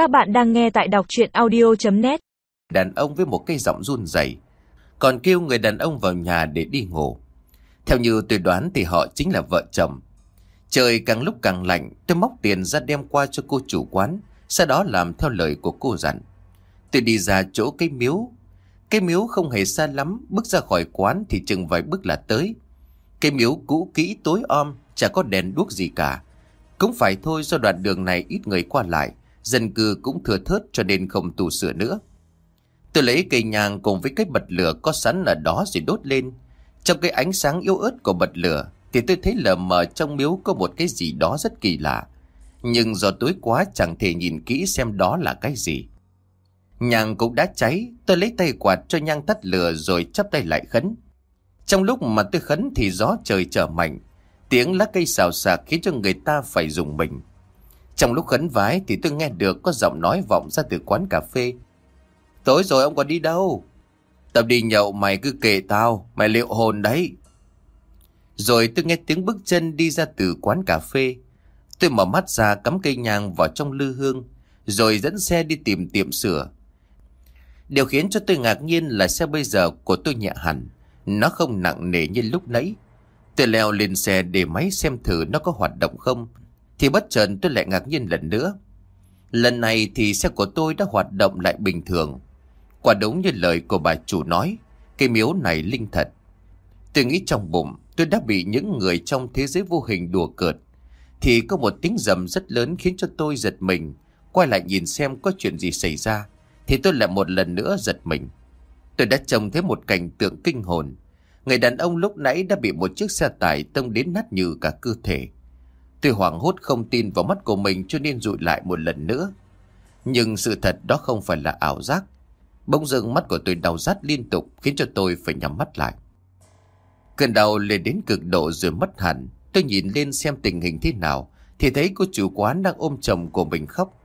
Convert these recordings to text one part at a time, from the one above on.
Các bạn đang nghe tại đọc chuyện audio.net Đàn ông với một cây giọng run rẩy, Còn kêu người đàn ông vào nhà để đi ngủ. Theo như tôi đoán thì họ chính là vợ chồng. Trời càng lúc càng lạnh, Tôi móc tiền ra đem qua cho cô chủ quán, Sau đó làm theo lời của cô dặn. Tôi đi ra chỗ cây miếu. Cây miếu không hề xa lắm, Bước ra khỏi quán thì chừng vài bước là tới. Cây miếu cũ kỹ tối om, Chả có đèn đuốc gì cả. Cũng phải thôi do đoạn đường này ít người qua lại. Dân cư cũng thừa thớt cho nên không tu sửa nữa. Tôi lấy cây nhang cùng với cái bật lửa có sẵn ở đó rồi đốt lên. Trong cái ánh sáng yếu ớt của bật lửa Thì tôi thấy lờ mờ trong miếu có một cái gì đó rất kỳ lạ. Nhưng do tối quá chẳng thể nhìn kỹ xem đó là cái gì. Nhang cũng đã cháy, Tôi lấy tay quạt cho nhang tắt lửa rồi chắp tay lại khấn. Trong lúc mà tôi khấn thì gió trời trở mạnh, Tiếng lá cây xào xạc khiến cho người ta phải dùng mình. Trong lúc khấn vái thì tôi nghe được có giọng nói vọng ra từ quán cà phê Tối rồi ông còn đi đâu? Tập đi nhậu mày cứ kể tao, mày liệu hồn đấy. Rồi tôi nghe tiếng bước chân đi ra từ quán cà phê. Tôi mở mắt ra cắm cây nhang vào trong lư hương, rồi dẫn xe đi tìm tiệm sửa. Điều khiến cho tôi ngạc nhiên là xe bây giờ của tôi nhẹ hẳn, nó không nặng nề như lúc nãy. Tôi leo lên xe để máy xem thử nó có hoạt động không, thì bất chợt tôi lại ngạc nhiên lần nữa. Lần này thì xe của tôi đã hoạt động lại bình thường. Quả đúng như lời của bà chủ nói, cái miếu này linh thật. Tôi nghĩ trong bụng tôi đã bị những người trong thế giới vô hình đùa cợt. Thì có một tiếng rầm rất lớn khiến cho tôi giật mình. Quay lại nhìn xem có chuyện gì xảy ra. Thì tôi lại một lần nữa giật mình. Tôi đã trông thấy một cảnh tượng kinh hồn. Người đàn ông lúc nãy đã bị một chiếc xe tải tông đến nát như cả cơ thể. Tôi hoảng hốt không tin vào mắt của mình cho nên rụi lại một lần nữa. Nhưng sự thật đó không phải là ảo giác. Bỗng dưng mắt của tôi đau rát liên tục, khiến cho tôi phải nhắm mắt lại. Cơn đau lên đến cực độ rồi mất hẳn. Tôi nhìn lên xem tình hình thế nào, thì thấy cô chủ quán đang ôm chồng của mình khóc.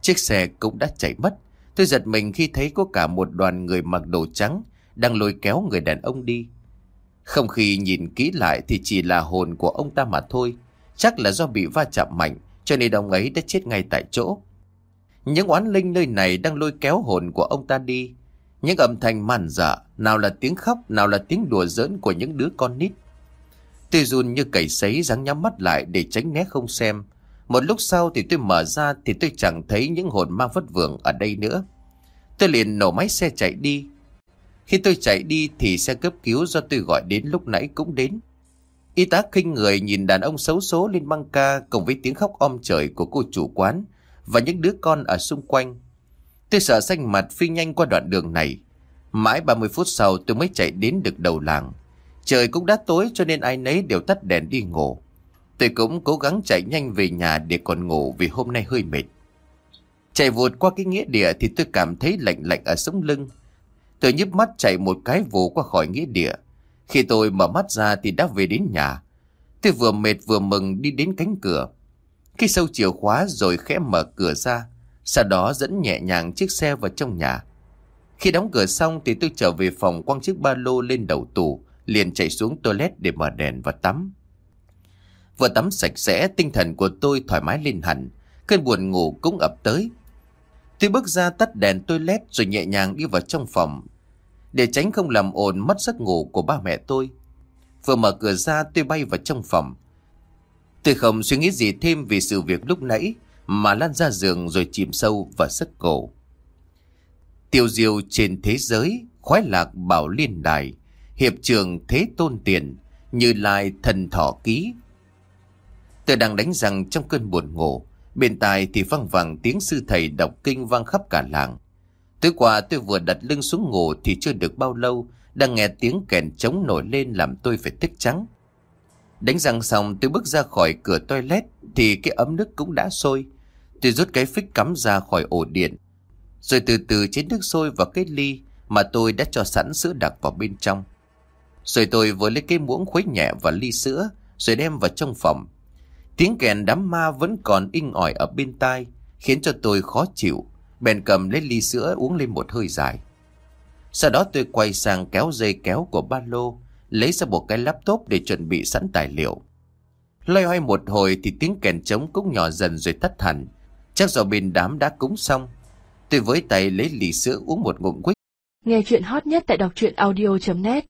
Chiếc xe cũng đã chạy mất. Tôi giật mình khi thấy có cả một đoàn người mặc đồ trắng đang lôi kéo người đàn ông đi. Không khi nhìn kỹ lại thì chỉ là hồn của ông ta mà thôi. Chắc là do bị va chạm mạnh cho nên ông ấy đã chết ngay tại chỗ. Những oán linh nơi này đang lôi kéo hồn của ông ta đi. Những âm thanh màn dở, nào là tiếng khóc, nào là tiếng đùa giỡn của những đứa con nít. Tôi run như cầy sấy ráng nhắm mắt lại để tránh né không xem. Một lúc sau thì tôi mở ra thì tôi chẳng thấy những hồn ma vất vưởng ở đây nữa. Tôi liền nổ máy xe chạy đi. Khi tôi chạy đi thì xe cấp cứu do tôi gọi đến lúc nãy cũng đến. Y tá khinh người nhìn đàn ông xấu số lên băng ca cùng với tiếng khóc om trời của cô chủ quán và những đứa con ở xung quanh. Tôi sợ xanh mặt phi nhanh qua đoạn đường này. Mãi 30 phút sau tôi mới chạy đến được đầu làng. Trời cũng đã tối cho nên ai nấy đều tắt đèn đi ngủ. Tôi cũng cố gắng chạy nhanh về nhà để còn ngủ vì hôm nay hơi mệt. Chạy vụt qua cái nghĩa địa thì tôi cảm thấy lạnh lạnh ở sống lưng. Tôi nhíp mắt chạy một cái vụ qua khỏi nghĩa địa. Khi tôi mở mắt ra thì đã về đến nhà. Tôi vừa mệt vừa mừng đi đến cánh cửa. Khi sâu chìa khóa rồi khẽ mở cửa ra, sau đó dẫn nhẹ nhàng chiếc xe vào trong nhà. Khi đóng cửa xong thì tôi trở về phòng quăng chiếc ba lô lên đầu tủ, liền chạy xuống toilet để mở đèn và tắm. Vừa tắm sạch sẽ, tinh thần của tôi thoải mái lên hẳn, cơn buồn ngủ cũng ập tới. Tôi bước ra tắt đèn toilet rồi nhẹ nhàng đi vào trong phòng, để tránh không làm ồn mất giấc ngủ của ba mẹ tôi. Vừa mở cửa ra tôi bay vào trong phòng, Tôi không suy nghĩ gì thêm vì sự việc lúc nãy mà lăn ra giường rồi chìm sâu vào giấc cổ. Tiêu diêu trên thế giới, khoái lạc bảo liên đài, hiệp trường thế tôn tiền, như lai thần thọ ký. Tôi đang đánh răng trong cơn buồn ngủ, bên tai thì văng vẳng tiếng sư thầy đọc kinh vang khắp cả làng. Tối qua tôi vừa đặt lưng xuống ngủ thì chưa được bao lâu, đang nghe tiếng kèn trống nổi lên làm tôi phải thức trắng. Đánh răng xong tôi bước ra khỏi cửa toilet thì cái ấm nước cũng đã sôi. Tôi rút cái phích cắm ra khỏi ổ điện. Rồi từ từ chế nước sôi vào cái ly mà tôi đã cho sẵn sữa đặc vào bên trong. Rồi tôi vừa lấy cái muỗng khuấy nhẹ vào ly sữa rồi đem vào trong phòng. Tiếng kèn đám ma vẫn còn inh ỏi ở bên tai khiến cho tôi khó chịu. Bèn cầm lấy ly sữa uống lên một hơi dài. Sau đó tôi quay sang kéo dây kéo của ba lô, lấy ra một cái laptop để chuẩn bị sẵn tài liệu. Loay hoay một hồi thì tiếng kèn trống cũng nhỏ dần rồi tắt hẳn. Chắc do bên đám đã cúng xong. Tôi với tay lấy ly sữa uống một ngụm quýt. Nghe chuyện hot nhất tại đọc truyện audio.net